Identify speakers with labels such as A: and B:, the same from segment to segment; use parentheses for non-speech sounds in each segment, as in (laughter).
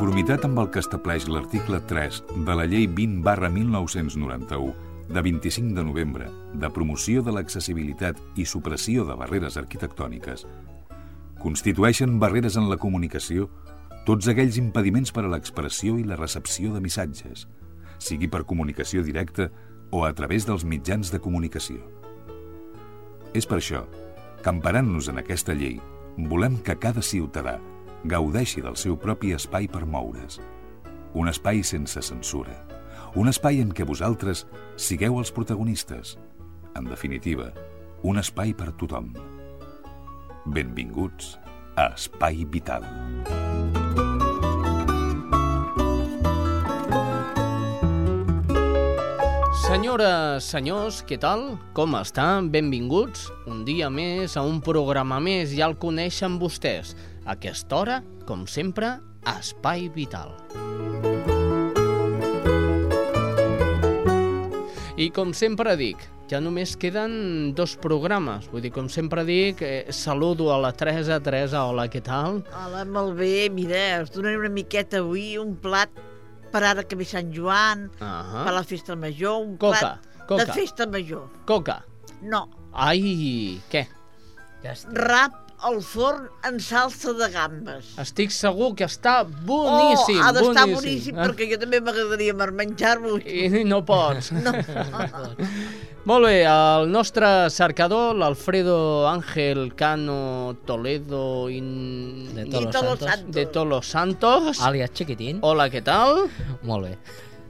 A: conformitat amb el que estableix l'article 3 de la Llei 20 barra 1991 de 25 de novembre de promoció de l'accessibilitat i supressió de barreres arquitectòniques, constitueixen barreres en la comunicació tots aquells impediments per a l'expressió i la recepció de missatges, sigui per comunicació directa o a través dels mitjans de comunicació. És per això que, emparant-nos en aquesta llei, volem que cada ciutadà gaudeixi del seu propi espai per moure's. Un espai sense censura. Un espai en què vosaltres sigueu els protagonistes. En definitiva, un espai per tothom. Benvinguts a Espai Vital.
B: Senyores, senyors, què tal? Com estan? Benvinguts un dia més a un programa més, ja el coneixen vostès. A aquesta hora, com sempre, Espai Vital. I com sempre dic, ja només queden dos programes. Vull dir, com sempre dic, eh, saludo a la Teresa. Teresa, hola, què tal?
C: Hola, molt bé. Mira, us donaré una miqueta avui un plat per ara que ve Sant Joan,
B: Uh
C: per
B: -huh.
C: la festa major, un
B: Coca,
C: plat
B: coca.
C: de festa major.
B: Coca.
C: No,
B: Ai, què?
D: Ja està.
C: rap al forn en salsa de gambes.
B: Estic segur que està boníssim.
C: oh, ha d'estar
B: boníssim.
C: boníssim,
B: Ah,
C: perquè jo també m'agradaria menjar-lo.
B: I no pots. (laughs)
C: No. (laughs)
B: Molt bé, el nostre cercador, l'Alfredo Ángel Cano Toledo in...
D: De Todos
C: Todos
D: Santos.
C: Santos.
B: de Tolos Santos.
D: Àlies Chiquitín.
B: Hola, què tal?
D: Molt bé.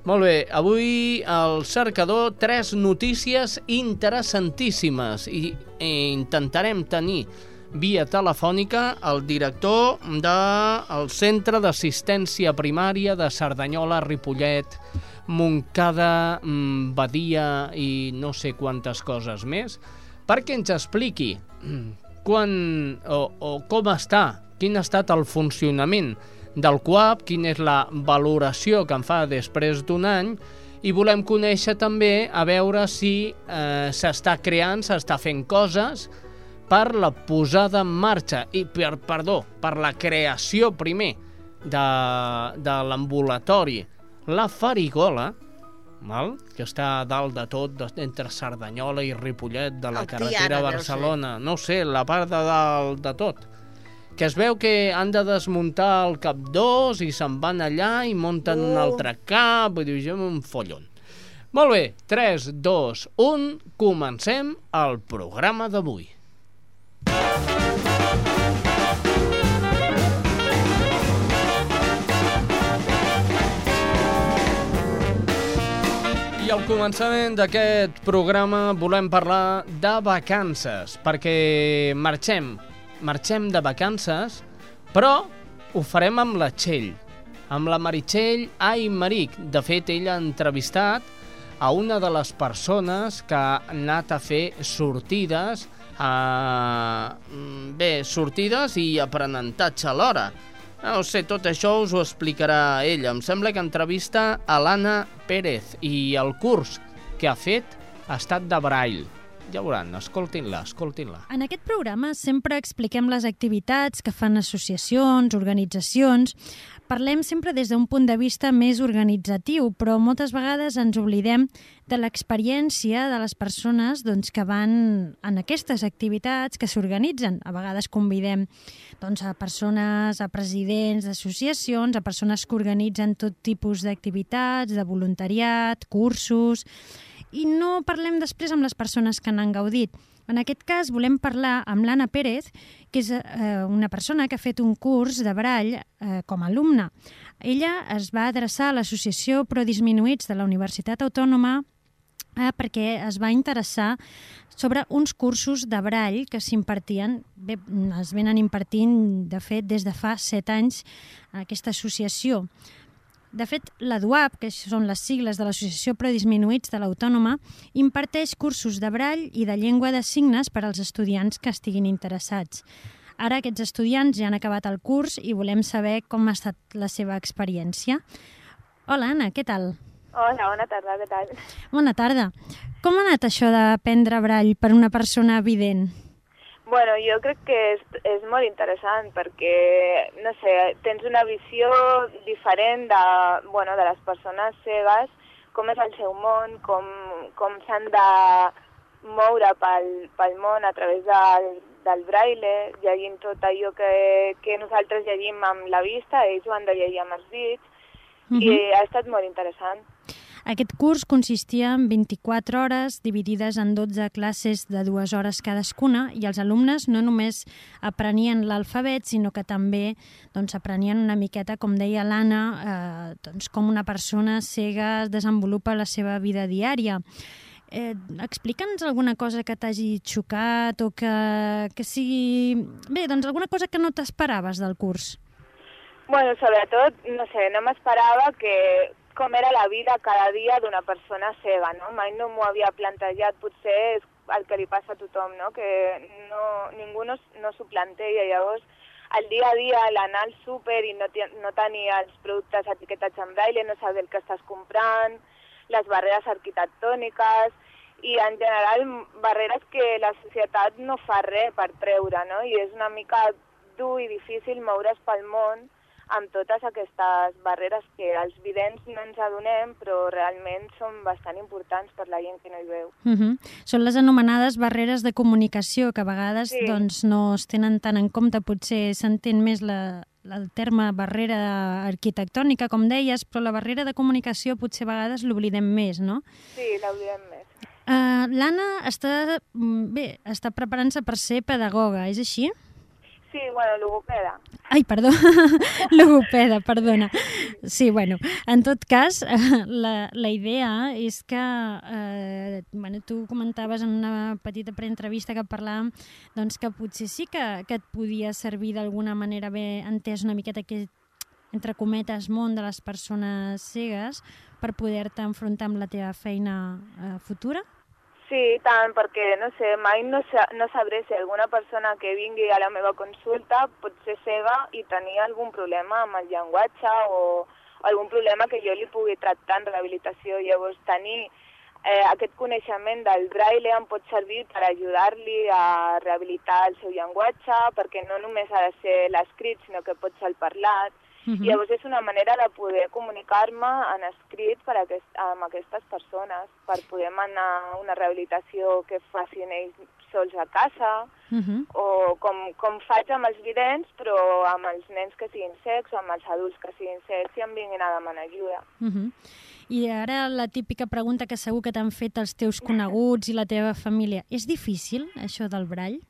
B: Molt bé, avui al cercador tres notícies interessantíssimes i, i intentarem tenir via telefònica el director del Centre d'Assistència Primària de Cerdanyola, Ripollet, Montcada, mm, Badia i no sé quantes coses més, perquè ens expliqui quan o, o com està, quin ha estat el funcionament del CUAP, quina és la valoració que en fa després d'un any, i volem conèixer també a veure si eh, s'està creant, s'està fent coses per la posada en marxa i per, perdó, per la creació primer de, de l'ambulatori La Farigola, val? que està a dalt de tot, entre Cerdanyola i Ripollet, de la
C: El
B: carretera
C: Tiana,
B: Barcelona, no sé, la part de dalt de tot que es veu que han de desmuntar el cap 2 i se'n van allà i munten un
C: Oh.
B: altre cap, vull dir, jo un follon. Molt bé, 3, 2, 1, comencem el programa d'avui. Al començament d'aquest programa volem parlar de vacances, perquè marxem, marxem de vacances, però ho farem amb la Txell, amb la Meritxell Aymeric. De fet, ella ha entrevistat a una de les persones que ha anat a fer sortides, a... bé, sortides i aprenentatge alhora. No sé, tot això us ho explicarà ella. Em sembla que entrevista a l'Anna Pérez i el curs que ha fet ha estat de Braille. Ja veuran, escoltin-la, escoltin-la.
E: En aquest programa sempre expliquem les activitats que fan associacions, organitzacions. Parlem sempre des d'un punt de vista més organitzatiu, però moltes vegades ens oblidem de l'experiència de les persones doncs, que van en aquestes activitats que s'organitzen. A vegades convidem doncs, a persones, a presidents d'associacions, a persones que organitzen tot tipus d'activitats, de voluntariat, cursos i no parlem després amb les persones que n'han gaudit. En aquest cas volem parlar amb l'Anna Pérez, que és eh, una persona que ha fet un curs de Brall eh, com a alumna. Ella es va adreçar a l'Associació Prodisminuïts de la Universitat Autònoma eh, perquè es va interessar sobre uns cursos de Brall que s'impartien, es venen impartint, de fet, des de fa set anys a aquesta associació. De fet, la DUAP, que són les sigles de l'Associació Prodisminuïts de l'Autònoma, imparteix cursos de brall i de llengua de signes per als estudiants que estiguin interessats. Ara aquests estudiants ja han acabat el curs i volem saber com ha estat la seva experiència. Hola, Anna, què tal?
F: Hola, bona tarda, què tal?
E: Bona tarda. Com ha anat això d'aprendre brall per una persona evident?
F: Bueno, jo crec que és, és molt interessant perquè, no sé, tens una visió diferent de, bueno, de les persones cegues, com és el seu món, com, com s'han de moure pel, pel món a través del, del braille, llegint tot allò que, que nosaltres llegim amb la vista, ells ho han de llegir amb els dits,
E: Mhm.
F: i ha estat molt interessant.
E: Aquest curs consistia en 24 hores dividides en 12 classes de dues hores cadascuna i els alumnes no només aprenien l'alfabet, sinó que també doncs, aprenien una miqueta, com deia l'Anna, eh, doncs, com una persona cega desenvolupa la seva vida diària. Eh, Explica'ns alguna cosa que t'hagi xocat o que, que sigui... Bé, doncs alguna cosa que no t'esperaves del curs.
F: Bueno, sobretot, no sé, no m'esperava que com era la vida cada dia d'una persona cega, no? Mai no m'ho havia plantejat, potser és el que li passa a tothom, no? Que no, ningú no, no s'ho planteja, llavors el dia a dia l'anar al súper i no, no tenir els productes etiquetats en braille, no saber el que estàs comprant, les barreres arquitectòniques i en general barreres que la societat no fa res per treure, no? I és una mica dur i difícil moure's pel món amb totes aquestes barreres que els vidents no ens adonem, però realment són bastant importants per la gent que no hi veu.
E: Uh -huh. Són les anomenades barreres de comunicació, que a vegades
F: Sí.
E: doncs, no es tenen tant en compte. Potser s'entén més la, el terme barrera arquitectònica, com deies, però la barrera de comunicació potser a vegades l'oblidem més, no?
F: Sí, l'oblidem més.
E: Uh, L'Anna està, mm, bé, està preparant-se per ser pedagoga, és així?
F: Sí, bueno, logopeda.
E: Ai, perdó, (laughs) logopeda, perdona. Sí, bueno, en tot cas, (laughs) la, la idea és que, eh, bueno, tu comentaves en una petita preentrevista que parlàvem doncs que potser sí que, que et podia servir d'alguna manera haver entès una miqueta aquest, entre cometes, món de les persones cegues per poder-te enfrontar amb la teva feina eh, futura?
F: Sí, tant, perquè, no sé, mai no, sa no sabré si alguna persona que vingui a la meva consulta pot ser cega i tenir algun problema amb el llenguatge o algun problema que jo li pugui tractar en rehabilitació. Llavors, tenir eh, aquest coneixement del braille em pot servir per ajudar-li a rehabilitar el seu llenguatge, perquè no només ha de ser l'escrit, sinó que pot ser el parlat.
E: Uh
F: I llavors és una manera de poder comunicar-me en escrit per aquest, amb aquestes persones, per poder manar una rehabilitació que facin ells sols a casa,
E: Uh -huh.
F: o com, com faig amb els vidents, però amb els nens que siguin secs o amb els adults que siguin secs i em vinguin a demanar ajuda.
E: Uh -huh. I ara la típica pregunta que segur que t'han fet els teus coneguts i la teva família. És difícil, això del brall?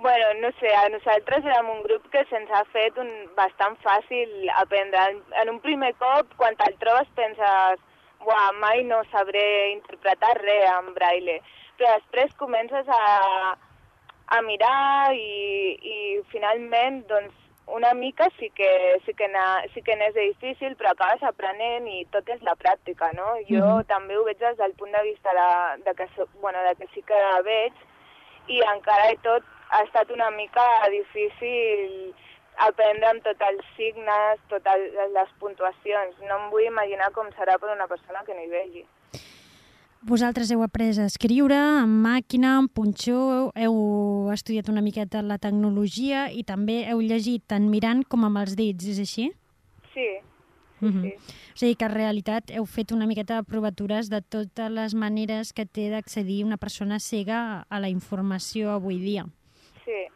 F: Bueno, no sé, a nosaltres érem un grup que se'ns ha fet un, bastant fàcil aprendre. En, en un primer cop, quan te'l trobes, penses Buah, mai no sabré interpretar res en braille. Però després comences a, a mirar i, i finalment, doncs, una mica sí que, sí que, na, sí que n'és difícil, però acabes aprenent i tot és la pràctica, no? Jo
E: Mhm.
F: també ho veig des del punt de vista de, de, que, so, bueno, de que sí que la veig i encara i tot ha estat una mica difícil aprendre amb tots els signes, totes les puntuacions. No em vull imaginar com serà per una persona que no hi vegi.
E: Vosaltres heu après a escriure amb màquina, amb punxó, heu estudiat una miqueta la tecnologia i també heu llegit tant mirant com amb els dits, és així?
F: Sí, sí,
E: Mhm.
F: sí.
E: O sigui que en realitat heu fet una miqueta de provatures de totes les maneres que té d'accedir una persona cega a la informació avui dia.
F: Sí.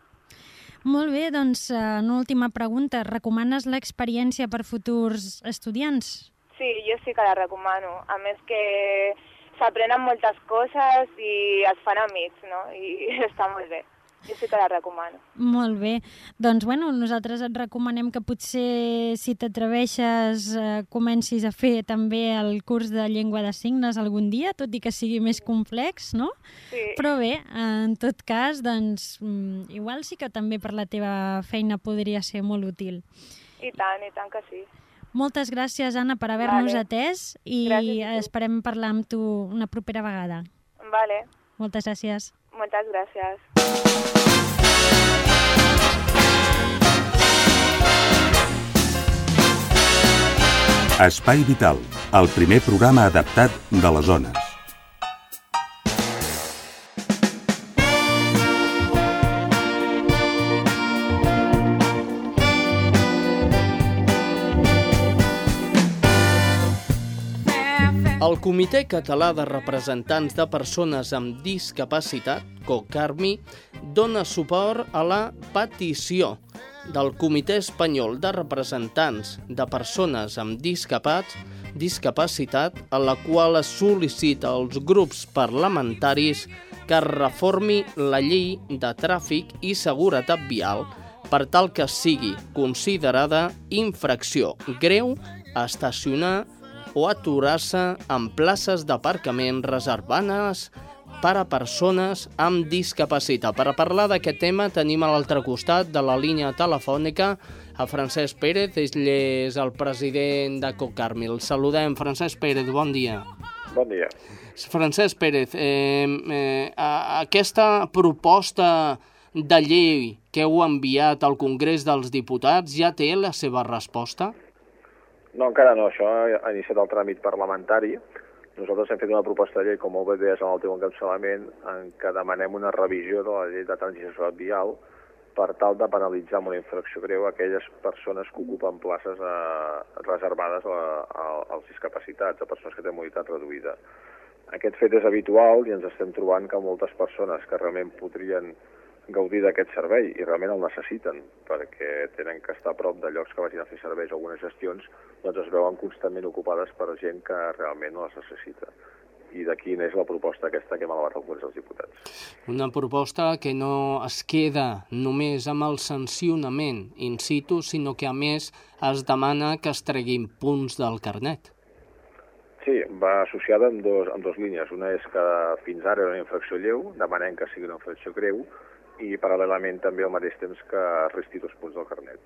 E: Molt bé, doncs, eh, una última pregunta. Recomanes l'experiència per futurs estudiants?
F: Sí, jo sí que la recomano. A més que s'aprenen moltes coses i es fan amics, no? I (laughs) està molt bé. Jo sí que la recomano.
E: Molt bé. Doncs, bueno, nosaltres et recomanem que potser, si t'atreveixes, eh, comencis a fer també el curs de llengua de signes algun dia, tot i que sigui més complex, no?
F: Sí,
E: Però bé, en tot cas, doncs, mm, igual sí que també per la teva feina podria ser molt útil.
F: i tant, i tant que sí.
E: Moltes gràcies, Anna, per haver-nos
F: Vale.
E: atès i
F: Gràcies
E: esperem parlar amb tu una propera vegada.
F: Vale,
E: Moltes gràcies.
F: Moltes gràcies.
A: Espai Vital, el primer programa adaptat de les zones.
B: El Comitè Català de Representants de Persones amb Discapacitat, COCARMI, dona suport a la petició del Comitè Espanyol de Representants de Persones amb Discapats, discapacitat, a la qual es sol·licita als grups parlamentaris que reformi la llei de tràfic i seguretat vial per tal que sigui considerada infracció greu estacionar o aturar-se en places d'aparcament reservades per a persones amb discapacitat. Per a parlar d'aquest tema tenim a l'altre costat de la línia telefònica a Francesc Pérez, ell és el president de Cocarmi. El saludem. Francesc Pérez, bon dia.
G: Bon dia.
B: Francesc Pérez, eh, eh, aquesta proposta de llei que heu enviat al Congrés dels Diputats ja té la seva resposta?
G: No, encara no. Això ha iniciat el tràmit parlamentari. Nosaltres hem fet una proposta de llei, com molt bé deies en el teu encapçalament, en què demanem una revisió de la llei de transició vial per tal de penalitzar amb una infracció greu aquelles persones que ocupen places eh, reservades a, a, als discapacitats, a persones que tenen mobilitat reduïda. Aquest fet és habitual i ens estem trobant que moltes persones que realment podrien gaudir d'aquest servei i realment el necessiten perquè tenen que estar a prop de llocs que vagin a fer serveis o algunes gestions, doncs es veuen constantment ocupades per gent que realment no les necessita. I d'aquí n'és la proposta aquesta que hem elevat al Congrés dels Diputats.
B: Una proposta que no es queda només amb el sancionament in situ, sinó que a més es demana que es treguin punts del carnet.
G: Sí, va associada amb dos, amb dos línies. Una és que fins ara era una infracció lleu, demanem que sigui una infracció greu, i paral·lelament també al mateix temps que resti dos punts del carnet.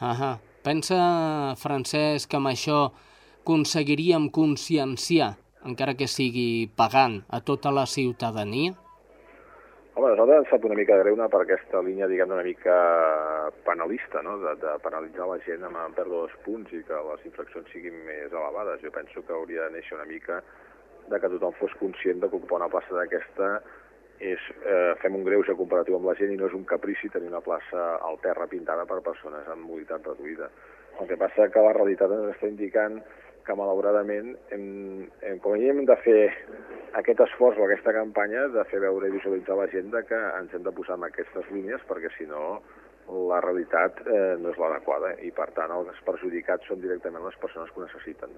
B: Ahà. Pensa, Francesc, que amb això aconseguiríem conscienciar, encara que sigui pagant, a tota la ciutadania?
G: Home, nosaltres ens sap una mica greu per aquesta línia, diguem una mica penalista, no? de, de penalitzar la gent amb, pèrdua dos punts i que les infraccions siguin més elevades. Jo penso que hauria de néixer una mica de que tothom fos conscient de que ocupar una plaça d'aquesta és, eh, fem un greuge comparatiu amb la gent i no és un caprici tenir una plaça al terra pintada per persones amb mobilitat reduïda. El que passa que la realitat ens està indicant que malauradament hem, hem, com a mínim hem de fer aquest esforç o aquesta campanya de fer veure i visualitzar la gent que ens hem de posar en aquestes línies perquè si no la realitat eh, no és l'adequada i per tant els perjudicats són directament les persones que ho necessiten.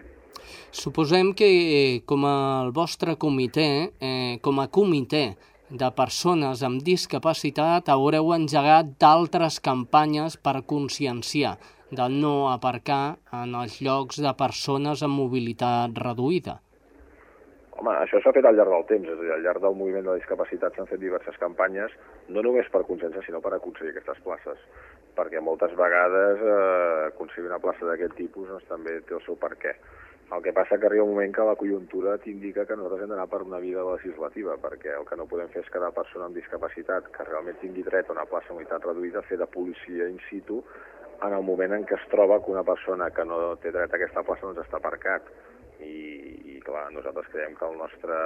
B: Suposem que eh, com el vostre comitè, eh, com a comitè de persones amb discapacitat haureu engegat d'altres campanyes per conscienciar de no aparcar en els llocs de persones amb mobilitat reduïda.
G: Home, això s'ha fet al llarg del temps, és a dir, al llarg del moviment de la discapacitat s'han fet diverses campanyes, no només per conscienciar, sinó per aconseguir aquestes places, perquè moltes vegades eh, aconseguir una plaça d'aquest tipus doncs, també té el seu perquè. El que passa que arriba un moment que la conjuntura t'indica que nosaltres hem d'anar per una vida legislativa, perquè el que no podem fer és cada persona amb discapacitat que realment tingui dret a una plaça unitat reduïda fer de policia in situ en el moment en què es troba que una persona que no té dret a aquesta plaça doncs està aparcat. I, i clar, nosaltres creiem que el nostre,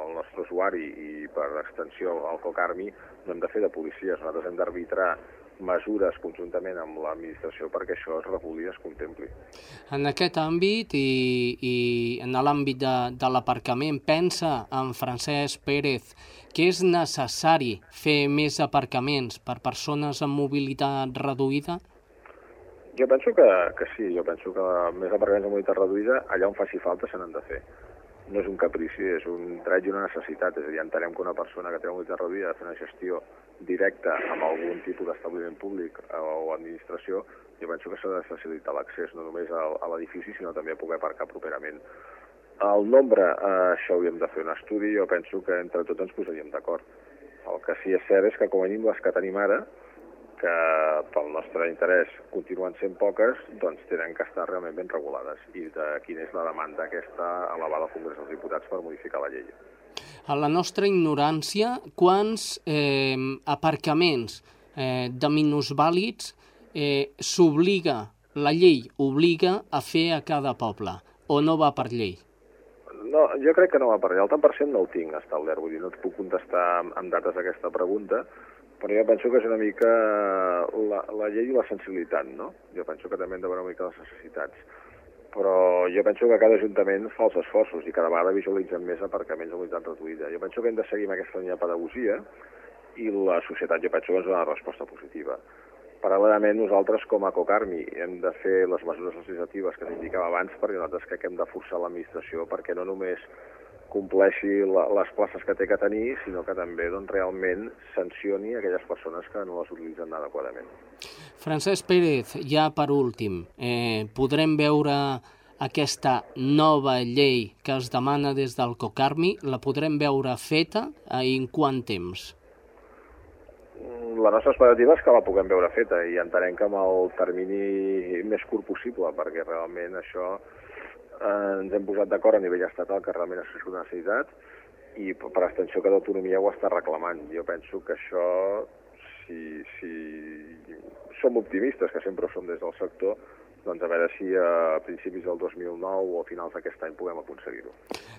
G: el nostre usuari i per extensió el COCARMI no hem de fer de policies, nosaltres hem d'arbitrar mesures conjuntament amb l'administració perquè això es reguli i es contempli.
B: En aquest àmbit i, i en l'àmbit de, de l'aparcament, pensa en Francesc Pérez que és necessari fer més aparcaments per persones amb mobilitat reduïda?
G: Jo penso que, que sí, jo penso que més aparcaments amb mobilitat reduïda, allà on faci falta se n'han de fer no és un caprici, és un dret i una necessitat. És a dir, entenem que una persona que té una mobilitat reduïda ha de fer una gestió directa amb algun tipus d'establiment públic o administració, jo penso que s'ha de facilitar l'accés no només a, a l'edifici, sinó també a poder aparcar properament. El nombre, eh, això hauríem de fer un estudi, jo penso que entre tots ens posaríem d'acord. El que sí és cert és que com a mínim les que tenim ara, que pel nostre interès continuen sent poques, doncs tenen que estar realment ben regulades. I de quina és la demanda aquesta elevada al Congrés dels Diputats per modificar la llei
B: a la nostra ignorància, quants eh, aparcaments eh, de minusvàlids eh, s'obliga, la llei obliga a fer a cada poble, o no va per llei?
G: No, jo crec que no va per llei. El tant per cent no ho tinc establert, vull dir, no et puc contestar amb, amb dates aquesta pregunta, però jo penso que és una mica la, la llei i la sensibilitat, no? Jo penso que també hem de veure una mica les necessitats però jo penso que cada ajuntament fa els esforços i cada vegada visualitzen més aparcaments amb unitat reduïda. Jo penso que hem de seguir amb aquesta línia de pedagogia i la societat jo penso ens dona una resposta positiva. Paral·lelament, nosaltres com a Cocarmi hem de fer les mesures legislatives que t'indicava abans perquè nosaltres crec que hem de forçar l'administració perquè no només compleixi la, les places que té que tenir, sinó que també doncs, realment sancioni aquelles persones que no les utilitzen adequadament.
B: Francesc Pérez, ja per últim, eh, podrem veure aquesta nova llei que es demana des del Cocarmi, la podrem veure feta eh, en quant temps?
G: La nostra expectativa és que la puguem veure feta i entenem que amb el termini més curt possible, perquè realment això ens hem posat d'acord a nivell estatal que realment és una necessitat i per extensió que d'autonomia ho està reclamant. Jo penso que això, si, si som optimistes, que sempre ho som des del sector, doncs a veure si a principis del 2009 o a finals d'aquest any puguem aconseguir-ho.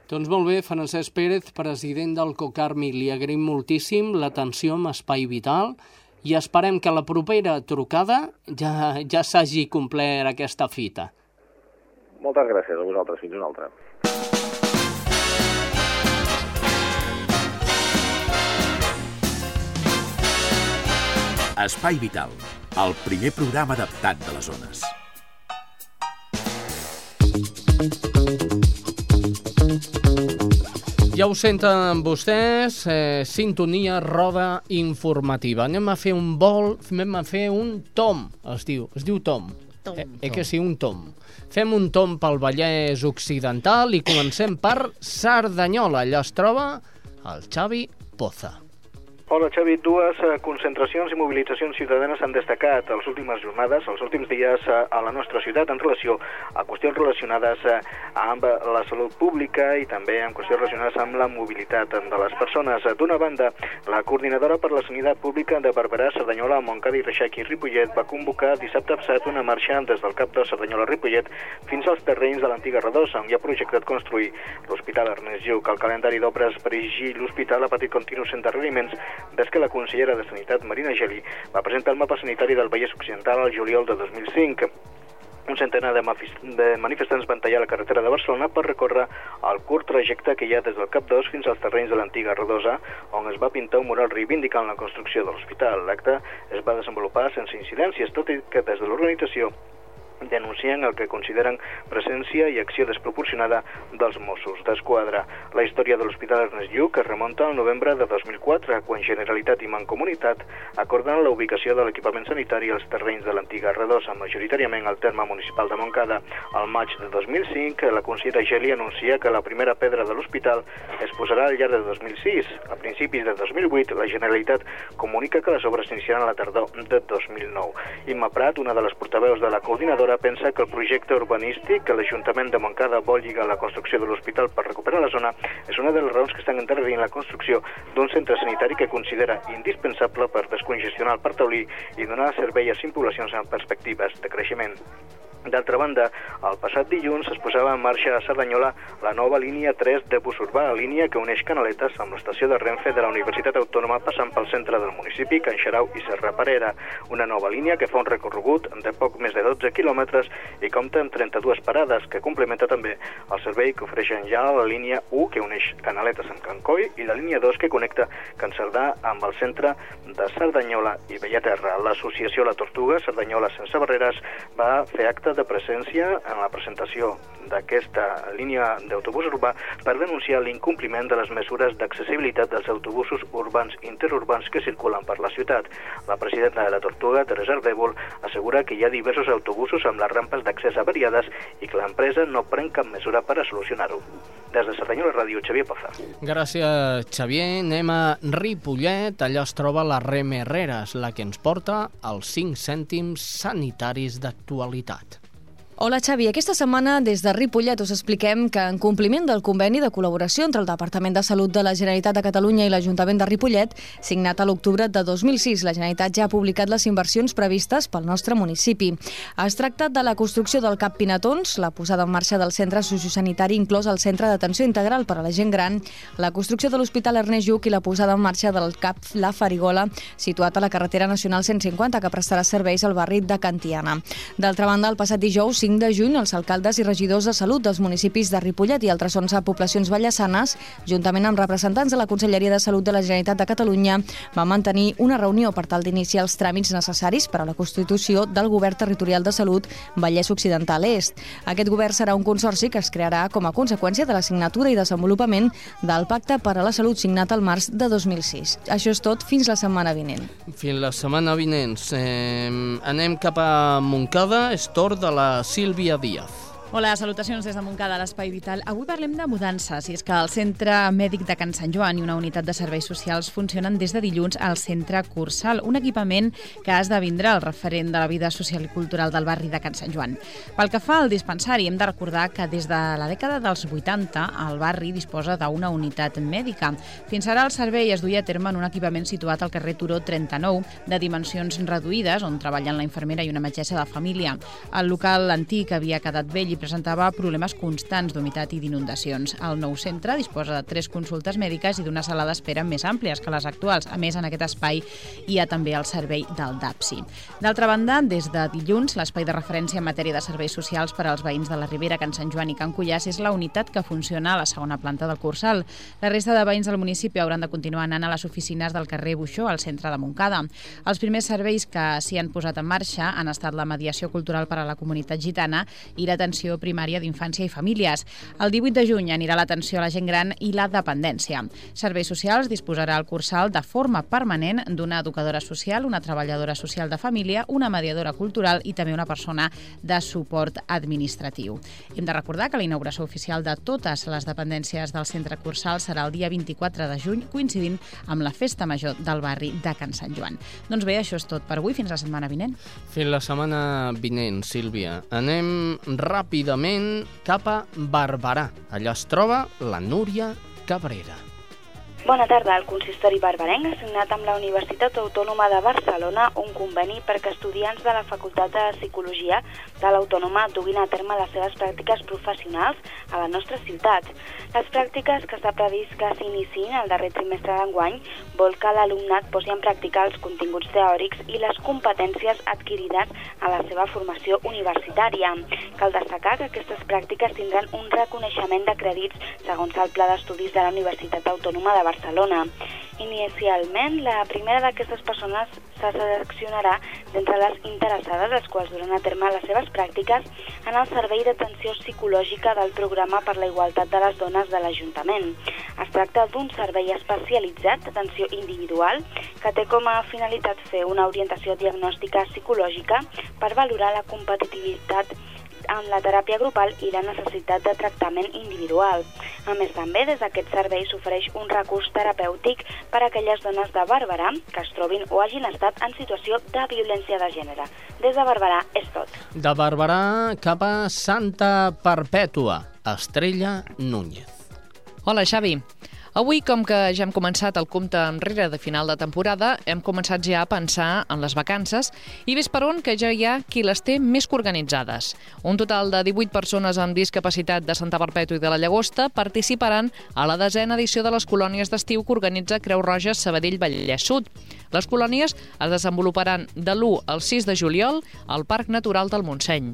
B: Doncs molt bé, Francesc Pérez, president del Cocarmi, li agraïm moltíssim l'atenció amb Espai Vital i esperem que la propera trucada ja, ja s'hagi complert aquesta fita.
G: Moltes gràcies a vosaltres. Fins una altra.
H: Espai Vital, el primer programa adaptat de les zones.
B: Ja ho senten vostès, eh, sintonia, roda informativa. Anem a fer un vol, anem a fer un tom, es diu, es diu tom.
C: Tom.
B: Eh, eh que sí, un tom. Fem un tom pel Vallès Occidental i comencem per Cerdanyola. Allà es troba el Xavi Poza.
I: Hola Xavi, dues eh, concentracions i mobilitzacions ciutadanes han destacat les últimes jornades, els últims dies eh, a la nostra ciutat en relació a qüestions relacionades eh, amb la salut pública i també amb qüestions relacionades amb la mobilitat de les persones. D'una banda, la coordinadora per la sanitat pública de Barberà, Cerdanyola, Montcada i Reixac i Ripollet va convocar dissabte passat una marxa des del cap de Cerdanyola-Ripollet fins als terrenys de l'antiga Redosa, on hi ha projectat construir l'Hospital Ernest Lluc. El calendari d'obres per l'hospital ha patit continus endarreriments des que la consellera de Sanitat, Marina Geli, va presentar el mapa sanitari del Vallès Occidental al juliol de 2005. Un centenar de, manifestants van tallar la carretera de Barcelona per recórrer el curt trajecte que hi ha des del Cap 2 fins als terrenys de l'antiga Rodosa, on es va pintar un mural reivindicant la construcció de l'hospital. L'acte es va desenvolupar sense incidències, tot i que des de l'organització denuncien el que consideren presència i acció desproporcionada dels Mossos d'Esquadra. La història de l'Hospital Ernest Lluc es remunta al novembre de 2004, quan Generalitat i Mancomunitat acorden la ubicació de l'equipament sanitari als terrenys de l'antiga Redosa, majoritàriament al terme municipal de Montcada. Al maig de 2005, la consellera Geli anuncia que la primera pedra de l'hospital es posarà al llarg de 2006. A principis de 2008, la Generalitat comunica que les obres s'iniciaran a la tardor de 2009. Imma Prat, una de les portaveus de la coordinadora, pensa que el projecte urbanístic que l'Ajuntament de Montcada vol lligar la construcció de l'hospital per recuperar la zona és una de les raons que estan endarrerint la construcció d'un centre sanitari que considera indispensable per descongestionar el Parc Taulí i donar servei a cinc poblacions amb perspectives de creixement. D'altra banda, el passat dilluns es posava en marxa a Cerdanyola la nova línia 3 de bus urbà, línia que uneix Canaletes amb l'estació de Renfe de la Universitat Autònoma passant pel centre del municipi, Can Xarau i Serra Parera. Una nova línia que fa un recorregut de poc més de 12 quilòmetres i compta amb 32 parades, que complementa també el servei que ofereixen ja la línia 1 que uneix Canaletes amb Can Coi i la línia 2 que connecta Can Cerdà amb el centre de Cerdanyola i Bellaterra. L'associació La Tortuga, Cerdanyola sense barreres, va fer acte de presència en la presentació d'aquesta línia d'autobús urbà per denunciar l'incompliment de les mesures d'accessibilitat dels autobusos urbans interurbans que circulen per la ciutat. La presidenta de la Tortuga, Teresa Ardèvol, assegura que hi ha diversos autobusos amb les rampes d'accés avariades i que l'empresa no pren cap mesura per a solucionar-ho. Des de Cerdanyola Ràdio, Xavier Poza.
B: Gràcies, Xavier. Anem a Ripollet. Allà es troba la Rem Herreres, la que ens porta els 5 cèntims sanitaris d'actualitat.
J: Hola Xavi, aquesta setmana des de Ripollet us expliquem que en compliment del conveni de col·laboració entre el Departament de Salut de la Generalitat de Catalunya i l'Ajuntament de Ripollet, signat a l'octubre de 2006, la Generalitat ja ha publicat les inversions previstes pel nostre municipi. Es tracta de la construcció del CAP Pinatons, la posada en marxa del centre sociosanitari inclòs al centre d'atenció integral per a la gent gran, la construcció de l'Hospital Ernest Lluc i la posada en marxa del CAP La Farigola, situat a la carretera nacional 150 que prestarà serveis al barri de Cantiana. D'altra banda, el passat dijous 5 de juny, els alcaldes i regidors de salut dels municipis de Ripollet i altres 11 poblacions vallesanes, juntament amb representants de la Conselleria de Salut de la Generalitat de Catalunya, van mantenir una reunió per tal d'iniciar els tràmits necessaris per a la constitució del Govern Territorial de Salut Vallès Occidental Est. Aquest govern serà un consorci que es crearà com a conseqüència de la signatura i desenvolupament del Pacte per a la Salut signat al març de 2006. Això és tot fins la setmana vinent.
B: Fins la setmana vinent. Eh, anem cap a Montcada, és de la Sílvia Díaz.
K: Hola, salutacions des de Montcada, l'Espai Vital. Avui parlem de mudances, i és que el Centre Mèdic de Can Sant Joan i una unitat de serveis socials funcionen des de dilluns al Centre Cursal, un equipament que esdevindrà el referent de la vida social i cultural del barri de Can Sant Joan. Pel que fa al dispensari, hem de recordar que des de la dècada dels 80 el barri disposa d'una unitat mèdica. Fins ara el servei es duia a terme en un equipament situat al carrer Turó 39, de dimensions reduïdes, on treballen la infermera i una metgessa de família. El local antic havia quedat vell i presentava problemes constants d'humitat i d'inundacions. El nou centre disposa de tres consultes mèdiques i d'una sala d'espera més àmplies que les actuals. A més, en aquest espai hi ha també el servei del DAPSI. D'altra banda, des de dilluns, l'espai de referència en matèria de serveis socials per als veïns de la Ribera, Can Sant Joan i Can Cullàs és la unitat que funciona a la segona planta del Cursal. La resta de veïns del municipi hauran de continuar anant a les oficines del carrer Buixó, al centre de Montcada. Els primers serveis que s'hi han posat en marxa han estat la mediació cultural per a la comunitat gitana i l'atenció primària d'Infància i Famílies. El 18 de juny anirà l'atenció a la gent gran i la dependència. Serveis Socials disposarà el cursal de forma permanent d'una educadora social, una treballadora social de família, una mediadora cultural i també una persona de suport administratiu. Hem de recordar que la inauguració oficial de totes les dependències del centre cursal serà el dia 24 de juny, coincidint amb la festa major del barri de Can Sant Joan. Doncs bé, això és tot per avui. Fins la setmana vinent.
B: Fins la setmana vinent, Sílvia. Anem ràpidament cap a Barberà. Allà es troba la Núria Cabrera.
L: Bona tarda. El consistori barbarenc ha signat amb la Universitat Autònoma de Barcelona un conveni perquè estudiants de la Facultat de Psicologia de l'Autònoma duguin a terme les seves pràctiques professionals a la nostra ciutat. Les pràctiques que s'ha previst que s'iniciïn el darrer trimestre d'enguany vol que l'alumnat posi en pràctica els continguts teòrics i les competències adquirides a la seva formació universitària. Cal destacar que aquestes pràctiques tindran un reconeixement de crèdits segons el Pla d'Estudis de la Universitat Autònoma de Barcelona Barcelona. Inicialment, la primera d'aquestes persones se seleccionarà d'entre les interessades, les quals duran a terme les seves pràctiques en el Servei d'Atenció Psicològica del Programa per la Igualtat de les Dones de l'Ajuntament. Es tracta d'un servei especialitzat d'atenció individual que té com a finalitat fer una orientació diagnòstica psicològica per valorar la competitivitat amb la teràpia grupal i la necessitat de tractament individual. A més, també des d'aquest servei s'ofereix un recurs terapèutic per a aquelles dones de Bàrbara que es trobin o hagin estat en situació de violència de gènere. Des de Barberà és tot.
B: De Barberà cap a Santa Perpètua, Estrella Núñez.
M: Hola, Xavi. Avui, com que ja hem començat el compte enrere de final de temporada, hem començat ja a pensar en les vacances i ves per on que ja hi ha qui les té més que organitzades. Un total de 18 persones amb discapacitat de Santa Perpètua i de la Llagosta participaran a la desena edició de les colònies d'estiu que organitza Creu Roja Sabadell Vallès Sud. Les colònies es desenvoluparan de l'1 al 6 de juliol al Parc Natural del Montseny.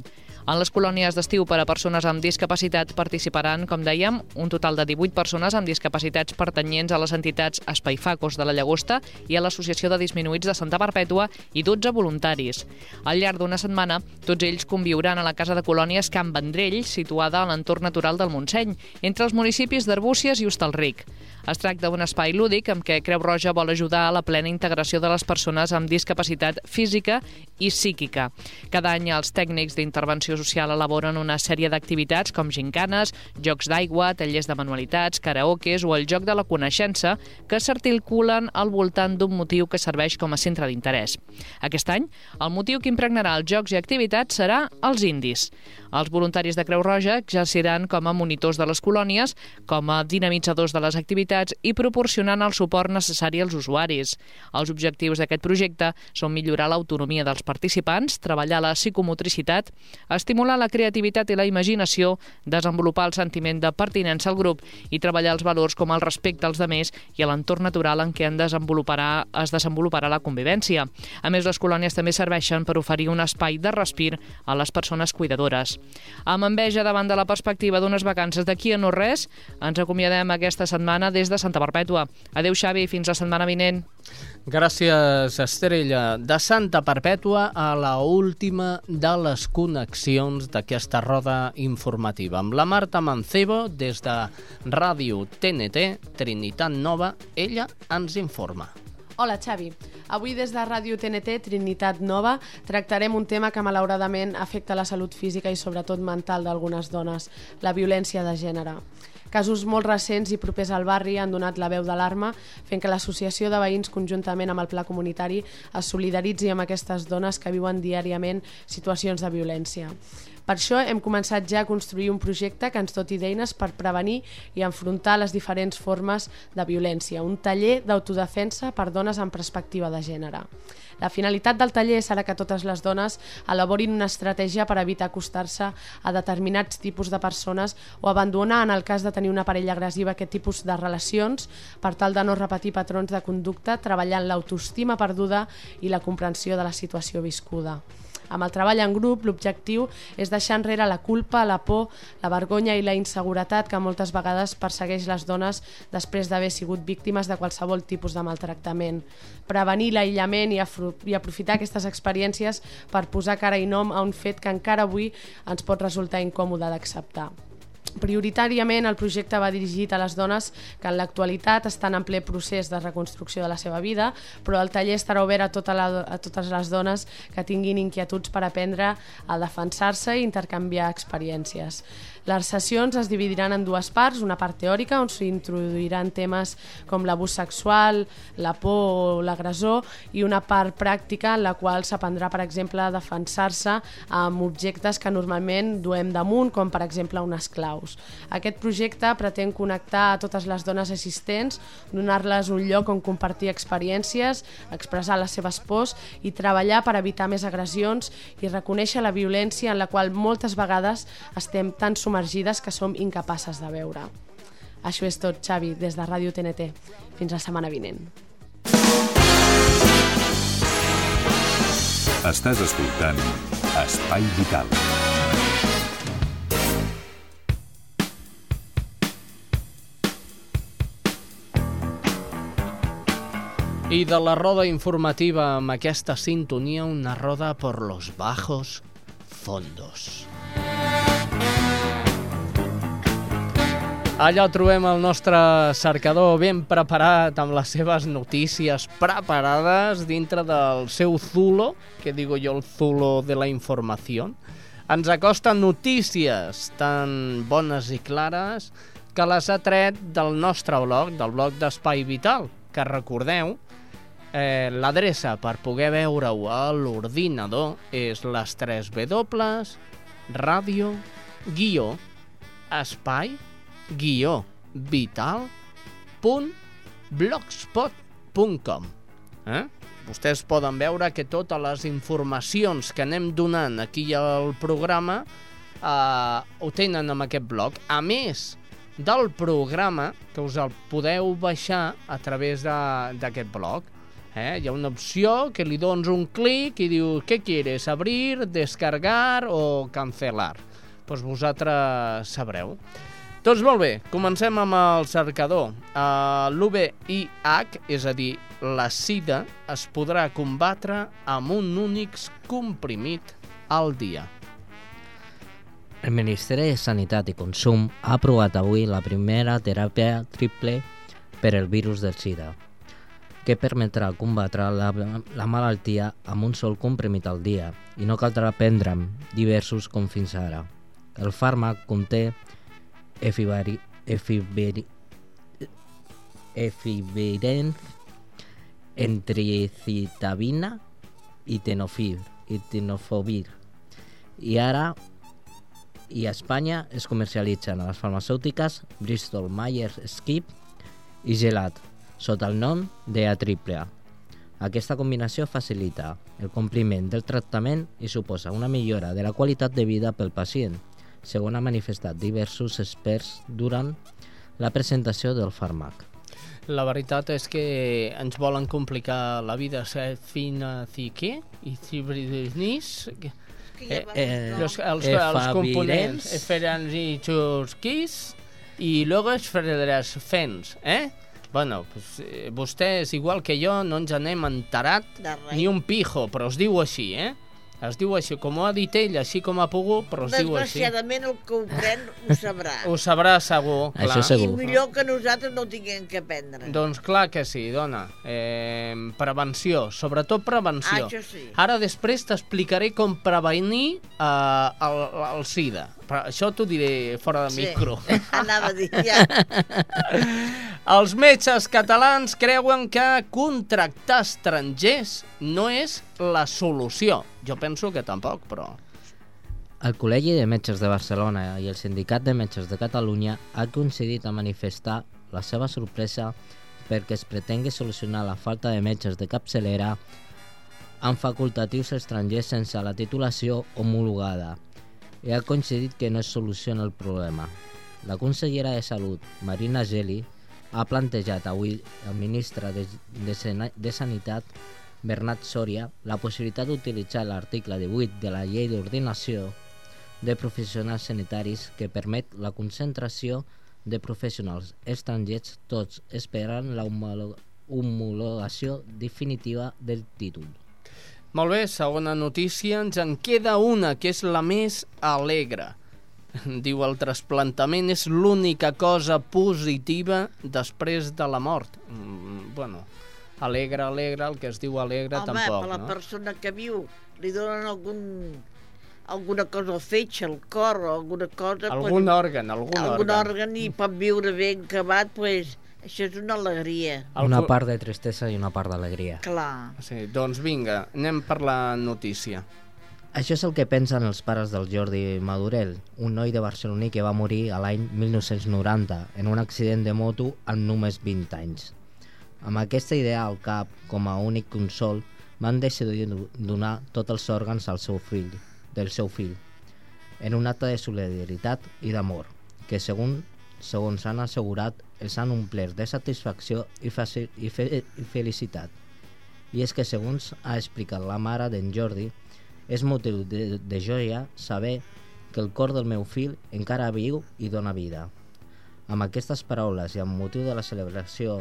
M: En les colònies d'estiu per a persones amb discapacitat participaran, com dèiem, un total de 18 persones amb discapacitats pertanyents a les entitats Espai Facos de la Llagosta i a l'Associació de Disminuïts de Santa Perpètua i 12 voluntaris. Al llarg d'una setmana, tots ells conviuran a la Casa de Colònies Camp Vendrell, situada a l'entorn natural del Montseny, entre els municipis d'Arbúcies i Hostalric. Es tracta d'un espai lúdic amb què Creu Roja vol ajudar a la plena integració de les persones amb discapacitat física i psíquica. Cada any els tècnics d'intervenció social elaboren una sèrie d'activitats com gincanes, jocs d'aigua, tallers de manualitats, karaokes o el joc de la coneixença que s'articulen al voltant d'un motiu que serveix com a centre d'interès. Aquest any, el motiu que impregnarà els jocs i activitats serà els indis. Els voluntaris de Creu Roja exerciran com a monitors de les colònies, com a dinamitzadors de les activitats apropiats i proporcionant el suport necessari als usuaris. Els objectius d'aquest projecte són millorar l'autonomia dels participants, treballar la psicomotricitat, estimular la creativitat i la imaginació, desenvolupar el sentiment de pertinença al grup i treballar els valors com el respecte als demés i a l'entorn natural en què en desenvoluparà, es desenvoluparà la convivència. A més, les colònies també serveixen per oferir un espai de respir a les persones cuidadores. Amb enveja davant de la perspectiva d'unes vacances d'aquí a no res, ens acomiadem aquesta setmana des de Santa Perpètua. Adeu, Xavi, fins la setmana vinent.
B: Gràcies, Estrella. De Santa Perpètua a la última de les connexions d'aquesta roda informativa. Amb la Marta Mancebo, des de Ràdio TNT, Trinitat Nova, ella ens informa.
N: Hola, Xavi. Avui des de Ràdio TNT, Trinitat Nova, tractarem un tema que malauradament afecta la salut física i sobretot mental d'algunes dones, la violència de gènere. Casos molt recents i propers al barri han donat la veu d'alarma, fent que l'associació de veïns conjuntament amb el Pla Comunitari es solidaritzi amb aquestes dones que viuen diàriament situacions de violència. Per això hem començat ja a construir un projecte que ens doti d'eines per prevenir i enfrontar les diferents formes de violència, un taller d'autodefensa per dones amb perspectiva de gènere. La finalitat del taller serà que totes les dones elaborin una estratègia per evitar acostar-se a determinats tipus de persones o abandonar, en el cas de tenir una parella agressiva, aquest tipus de relacions per tal de no repetir patrons de conducta, treballant l'autoestima perduda i la comprensió de la situació viscuda. Amb el treball en grup, l'objectiu és deixar enrere la culpa, la por, la vergonya i la inseguretat que moltes vegades persegueix les dones després d'haver sigut víctimes de qualsevol tipus de maltractament. Prevenir l'aïllament i, i aprofitar aquestes experiències per posar cara i nom a un fet que encara avui ens pot resultar incòmode d'acceptar. Prioritàriament el projecte va dirigit a les dones que en l'actualitat estan en ple procés de reconstrucció de la seva vida, però el taller estarà obert a, tota la, a totes les dones que tinguin inquietuds per aprendre a defensar-se i intercanviar experiències. Les sessions es dividiran en dues parts, una part teòrica on s'introduiran temes com l'abús sexual, la por o l'agressor i una part pràctica en la qual s'aprendrà, per exemple, a defensar-se amb objectes que normalment duem damunt, com per exemple unes claus. Aquest projecte pretén connectar a totes les dones assistents, donar-les un lloc on compartir experiències, expressar les seves pors i treballar per evitar més agressions i reconèixer la violència en la qual moltes vegades estem tan submergits submergides que som incapaces de veure. Això és tot, Xavi, des de Ràdio TNT. Fins la setmana vinent.
A: Estàs escoltant Espai Vital.
B: I de la roda informativa amb aquesta sintonia, una roda por los bajos fondos. Allà trobem el nostre cercador ben preparat amb les seves notícies preparades dintre del seu zulo, que digo jo el zulo de la informació. Ens acosta notícies tan bones i clares que les ha tret del nostre blog, del blog d'Espai Vital, que recordeu, eh, l'adreça per poder veure-ho a l'ordinador és les 3 W, ràdio, guió, espai, guió vital.blogspot.com eh? Vostès poden veure que totes les informacions que anem donant aquí al programa eh, ho tenen en aquest blog. A més del programa, que us el podeu baixar a través d'aquest blog, eh? hi ha una opció que li dones un clic i diu què quieres, abrir, descargar o cancelar. Doncs vosaltres sabreu. Doncs molt bé, comencem amb el cercador. Uh, L'UVIH, és a dir, la sida, es podrà combatre amb un únic comprimit al dia.
D: El Ministeri de Sanitat i Consum ha aprovat avui la primera teràpia triple per el virus del sida, que permetrà combatre la, la malaltia amb un sol comprimit al dia i no caldrà prendre'm diversos com fins ara. El fàrmac conté efibari, efiberi, efiberent, entricitabina i tenofir, i tenofovir. I ara, i a Espanya es comercialitzen a les farmacèutiques Bristol Myers Squibb i gelat, sota el nom de A-triple-A. Aquesta combinació facilita el compliment del tractament i suposa una millora de la qualitat de vida pel pacient, segons ha manifestat diversos experts durant la presentació del fàrmac.
B: La veritat és que ens volen complicar la vida. Set fina què? I cibridis... Eh, eh, los, els, els components eferans i xurquis i luego es federas fens, eh? Bueno, pues, eh, vostès, igual que jo, no ens n'hem enterat ni un pijo, però es diu així, eh? Es diu així, com ho ha dit ell, així com ha pogut, però es diu així.
C: Desgraciadament el que ho pren ho sabrà.
B: Ho sabrà segur, clar.
D: Això segur.
C: I millor que nosaltres no ho tinguem que prendre.
B: Doncs clar que sí, dona. Eh, prevenció, sobretot prevenció.
C: Ah, això sí.
B: Ara després t'explicaré com prevenir eh, el, el SIDA. Però això t'ho diré fora de
C: Sí.
B: micro. (laughs)
C: Anava a dir, ja. (laughs)
B: Els metges catalans creuen que contractar estrangers no és la solució. Jo penso que tampoc, però...
D: El Col·legi de Metges de Barcelona i el Sindicat de Metges de Catalunya ha coincidit a manifestar la seva sorpresa perquè es pretengui solucionar la falta de metges de capçalera amb facultatius estrangers sense la titulació homologada i ha coincidit que no es soluciona el problema. La consellera de Salut, Marina Geli, ha plantejat avui al ministre de, de, de Sanitat, Bernat Soria, la possibilitat d'utilitzar l'article 18 de la llei d'ordinació de professionals sanitaris que permet la concentració de professionals estrangers, tots esperant la homolo- homologació definitiva del títol.
B: Molt bé, segona notícia. Ens en queda una, que és la més alegre. (laughs) Diu, el trasplantament és l'única cosa positiva després de la mort. Mm, bueno, alegre, alegre, el que es diu alegre
C: Home,
B: tampoc,
C: per la
B: no?
C: persona que viu li donen algun alguna cosa al fetge, al cor o alguna cosa...
B: Algun òrgan, algun
C: algun
B: òrgan.
C: òrgan i pot viure ben acabat, pues, això és una alegria.
D: Una part de tristesa i una part d'alegria.
C: Clar.
B: Sí, doncs vinga, anem per la notícia.
D: Això és el que pensen els pares del Jordi Madurell, un noi de barceloní que va morir a l'any 1990 en un accident de moto amb només 20 anys. Amb aquesta idea al cap, com a únic consol, van decidir do- donar tots els òrgans al seu fill, del seu fill, en un acte de solidaritat i d'amor, que segons, segons han assegurat els han omplert de satisfacció i, i, fe, i felicitat. I és que, segons ha explicat la mare d'en Jordi, és motiu de, de joia saber que el cor del meu fill encara viu i dona vida. Amb aquestes paraules i amb motiu de la celebració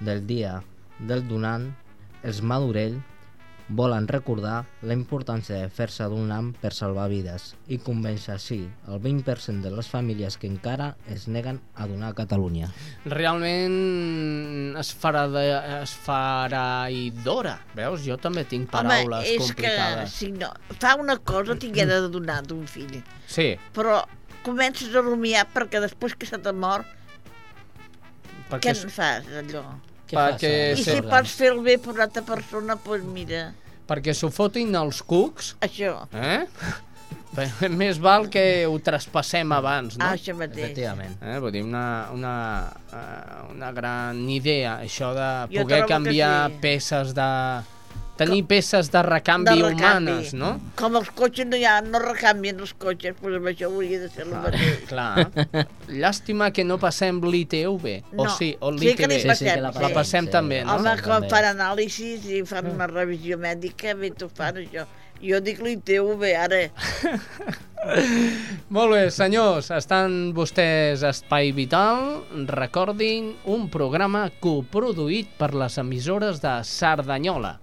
D: del dia del donant, els Madurell volen recordar la importància de fer-se d'un lam per salvar vides i convèncer així el 20% de les famílies que encara es neguen a donar a Catalunya.
B: Realment es farà, de, es farà idora. Veus? Jo també tinc paraules
C: Home, és
B: complicades.
C: que si no, fa una cosa tingué de donar d'un fill,
B: Sí,
C: però comences a rumiar perquè després que se t'ha mort,
B: perquè...
C: què en fas, allò?
D: Què
B: Perquè
C: I
B: se-
C: si pots fer el bé per una altra persona, doncs pues mira,
B: perquè s'ho fotin els cucs,
C: això.
B: eh? Més val que ho traspassem abans, no?
C: Ah, això mateix.
D: Efectivament.
B: Eh, vull dir, una, una, eh, una gran idea, això de poder canviar
C: sí.
B: peces de... tenir peces de recanvi,
C: de recanvi.
B: humanes, no?
C: Com els cotxes no, hi ha, no recanvien els cotxes, doncs amb això hauria de ser el mateix.
B: Clar. Llàstima que no passem l'ITV. O
C: No.
B: sí, o
C: Sí que
B: l'ITV.
C: li passem, Sí, sí que la
B: la
C: passem,
B: passem
D: sí.
B: també, no?
C: Home,
D: Sí,
C: quan fan anàlisis i fan una revisió mèdica, bé, t'ho fan això. Jo dic l'ITV, ara. (laughs)
B: Molt bé, senyors, estan vostès a Espai Vital. Recordin un programa coproduït per les emissores de Cerdanyola,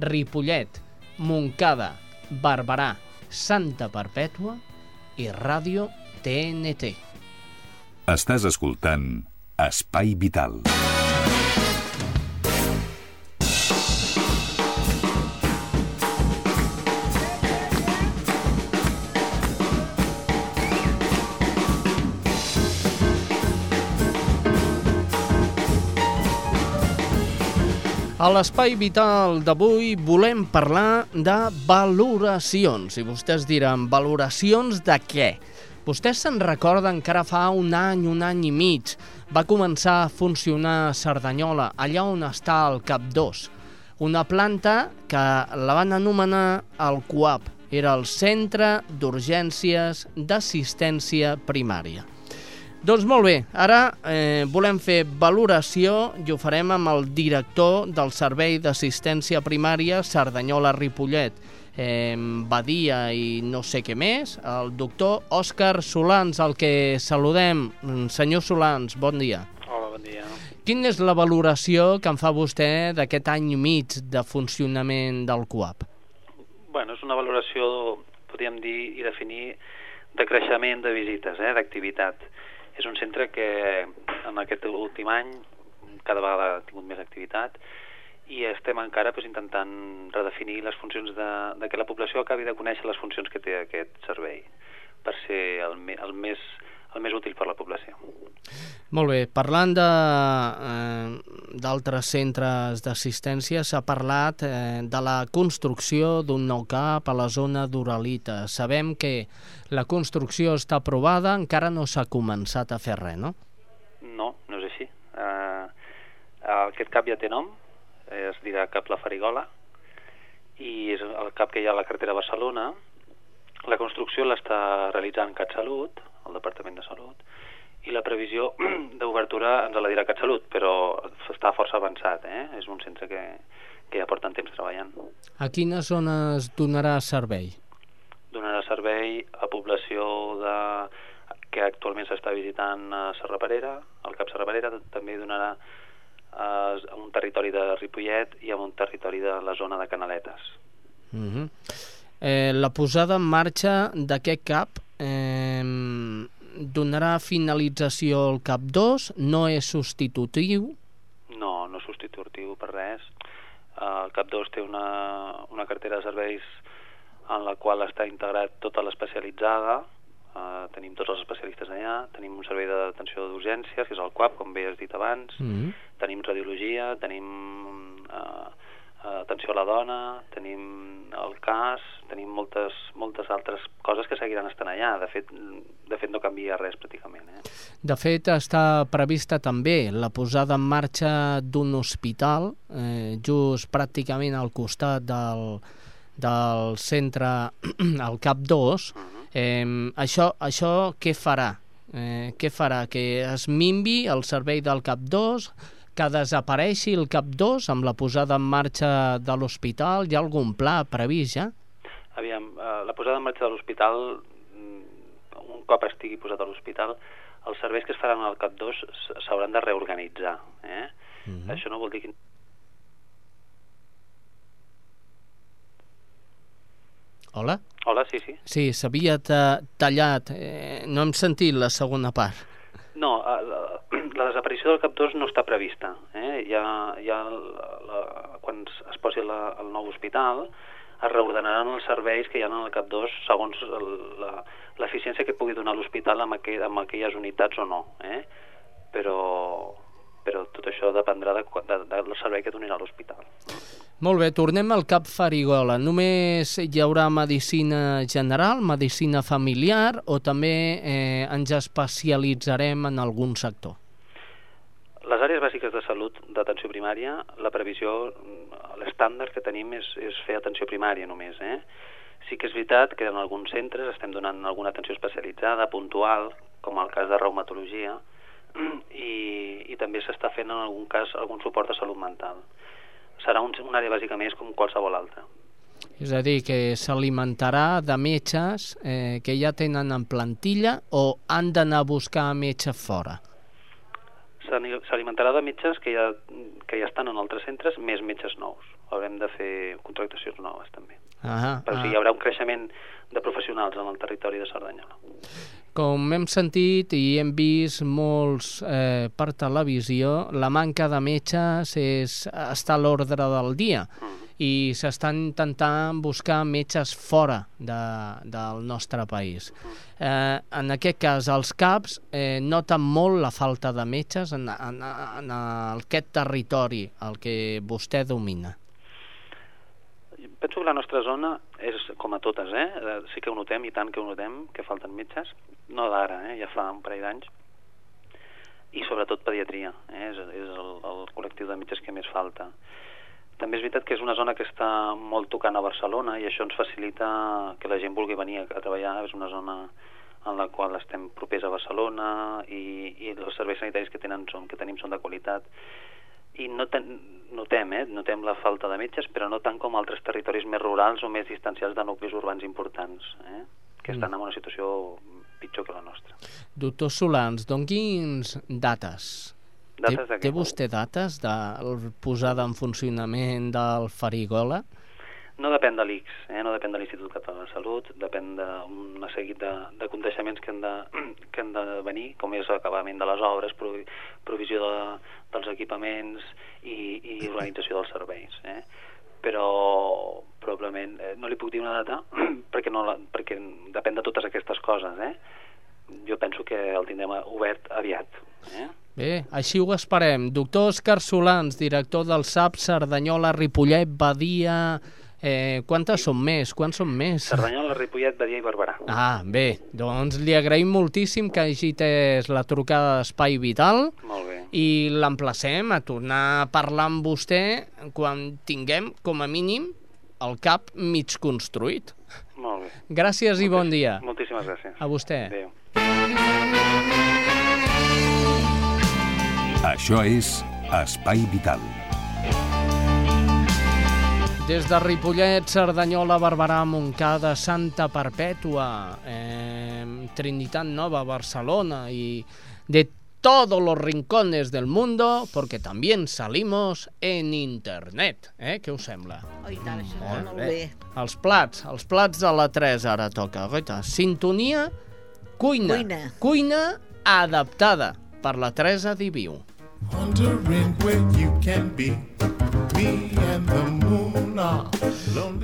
B: Ripollet, Montcada, Barberà, Santa Perpètua i Ràdio TNT.
A: Estàs escoltant Espai Vital.
B: A l'Espai Vital d'avui volem parlar de valoracions. I vostès diran, valoracions de què? Vostès se'n recorden que ara fa un any, un any i mig, va començar a funcionar Cerdanyola, allà on està el CAP 2, una planta que la van anomenar el CUAP, era el Centre d'Urgències d'Assistència Primària. Doncs molt bé, ara eh, volem fer valoració i ho farem amb el director del Servei d'Assistència Primària Cerdanyola-Ripollet, eh, Badia i no sé què més, el doctor Òscar Solans, al que saludem. Senyor Solans, bon dia.
O: Hola, bon dia.
B: Quina és la valoració que en fa vostè d'aquest any i mig de funcionament del CUAP?
O: Bueno, és una valoració, podríem dir i definir, de creixement de visites, eh, d'activitat. És un centre que en aquest últim any cada vegada ha tingut més activitat i estem encara pues, intentant redefinir les funcions de, de que la població acabi de conèixer les funcions que té aquest servei per ser el, me, el, més, el més útil per la població.
B: Molt bé, parlant d'altres eh, centres d'assistència, s'ha parlat eh, de la construcció d'un nou CAP a la zona d'Uralita. Sabem que la construcció està aprovada, encara no s'ha començat a fer res, no?
O: No, no és així. Uh, aquest CAP ja té nom, es dirà CAP La Farigola, i és el CAP que hi ha a la carretera Barcelona. La construcció l'està realitzant CatSalut, el Departament de Salut, i la previsió (clears throat) d'obertura ens la dirà CatSalut, però està força avançat, eh? és un centre que, que ja porten temps treballant.
B: A quines zones donarà servei?
O: Donarà servei a població de, que actualment s'està visitant a Serraperera, al Cap Serraperera, també donarà a un territori de Ripollet i a un territori de la zona de Canaletes.
B: Uh -huh. eh, la posada en marxa d'aquest CAP eh, donarà finalització al CAP 2, no és substitutiu?
O: No, no és substitutiu per res. El CAP 2 té una, una cartera de serveis en la qual està integrat tota l'especialitzada, Uh, tenim tots els especialistes allà, tenim un servei d'atenció d'urgències, que és el CUAP, com bé has dit abans, mm -hmm. tenim radiologia, tenim uh, atenció a la dona, tenim el cas, tenim moltes, moltes altres coses que seguiran estant allà. De fet, de fet no canvia res pràcticament. Eh?
B: De fet, està prevista també la posada en marxa d'un hospital eh, just pràcticament al costat del, del centre, (clears throat) al CAP 2, uh -huh Eh, això, això què farà? Eh, què farà? Que es minvi el servei del CAP 2, que desapareixi el CAP 2 amb la posada en marxa de l'hospital? Hi ha algun pla previst ja?
O: Aviam, eh, la posada en marxa de l'hospital, un cop estigui posat a l'hospital, els serveis que es faran al CAP 2 s'hauran de reorganitzar. Eh? Uh -huh. Això no vol dir que
B: Hola?
O: Hola, sí, sí.
B: Sí, s'havia tallat. Eh, no hem sentit la segona part.
O: No, la, desaparició del CAP2 no està prevista. Eh? Ja, ja la, la, quan es posi la, el nou hospital es reordenaran els serveis que hi ha en el CAP2 segons l'eficiència que pugui donar l'hospital amb, aquell, amb aquelles unitats o no. Eh? Però, però tot això dependrà de, de, del servei que donarà l'hospital.
B: Molt bé, tornem al CAP Farigola. Només hi haurà medicina general, medicina familiar o també eh, ens especialitzarem en algun sector?
O: Les àrees bàsiques de salut d'atenció primària, la previsió, l'estàndard que tenim és, és fer atenció primària només. Eh? Sí que és veritat que en alguns centres estem donant alguna atenció especialitzada, puntual, com el cas de reumatologia, (clears throat) i, i també s'està fent en algun cas algun suport de salut mental serà un, una àrea bàsica més com qualsevol altra.
B: És a dir, que s'alimentarà de metges eh, que ja tenen en plantilla o han d'anar a buscar metges fora?
O: S'alimentarà de metges que ja, que ja estan en altres centres, més metges nous. Haurem de fer contractacions noves, també.
B: Ah,
O: Però ah. sí, hi haurà un creixement de professionals en el territori de Cerdanyola.
B: Com hem sentit i hem vist molts eh, per televisió, la manca de metges és, està a l'ordre del dia mm. I s'estan intentant buscar metges fora de, del nostre país. Eh, en aquest cas, els CAPs eh, noten molt la falta de metges en, en, en aquest territori, el que vostè domina
O: penso que la nostra zona és com a totes, eh? Sí que ho notem, i tant que ho notem, que falten metges, no d'ara, eh? ja fa un parell d'anys. i sobretot pediatria, eh? és, és el, el col·lectiu de metges que més falta. També és veritat que és una zona que està molt tocant a Barcelona i això ens facilita que la gent vulgui venir a, a treballar. És una zona en la qual estem propers a Barcelona i, i els serveis sanitaris que, tenen són, que tenim són de qualitat. I no ten, notem, eh? notem la falta de metges, però no tant com altres territoris més rurals o més distancials de nuclis urbans importants, eh? que estan en una situació pitjor que la nostra.
B: Doctor Solans, doni'ns dates.
O: Dates
B: té, té vostè dates de la posada en funcionament del Farigola?
O: No depèn de l'ICS, eh? no depèn de l'Institut Català de Salut, depèn d'un seguit de, de coneixements que han de, (clears throat) que han de venir, com és l'acabament de les obres, provi, provisió de, dels equipaments i, i organització dels serveis. Eh? Però probablement eh, no li puc dir una data (clears throat) perquè, no la, perquè depèn de totes aquestes coses. Eh? Jo penso que el tindrem obert aviat. Eh?
B: Bé, així ho esperem. Doctor Òscar Solans, director del SAP Cerdanyola, Ripollet, Badia... Eh, quantes són més? Quants són més?
O: Cerdanyola, Ripollet, Badia i Barberà.
B: Ah, bé, doncs li agraïm moltíssim que hagi tès la trucada d'Espai Vital
O: Molt bé.
B: i l'emplacem a tornar a parlar amb vostè quan tinguem, com a mínim, el cap mig construït.
O: Molt bé.
B: Gràcies i bon dia.
O: Moltíssimes gràcies.
B: A vostè.
O: Adéu.
A: Això és Espai Vital.
B: Des de Ripollet, Cerdanyola, Barberà, Montcada, Santa Perpètua, eh, Trinitat Nova, Barcelona y de todos los rincones del mundo, porque también salimos en internet. Eh? Què us sembla?
C: Oh, i tant, això
B: Molt
C: està molt bé.
B: Els plats, els plats de la 3 ara toca. Goita, sintonia, cuina.
C: Cuina.
B: Cuina adaptada per la Teresa Diviu.
P: Wondering where you can be.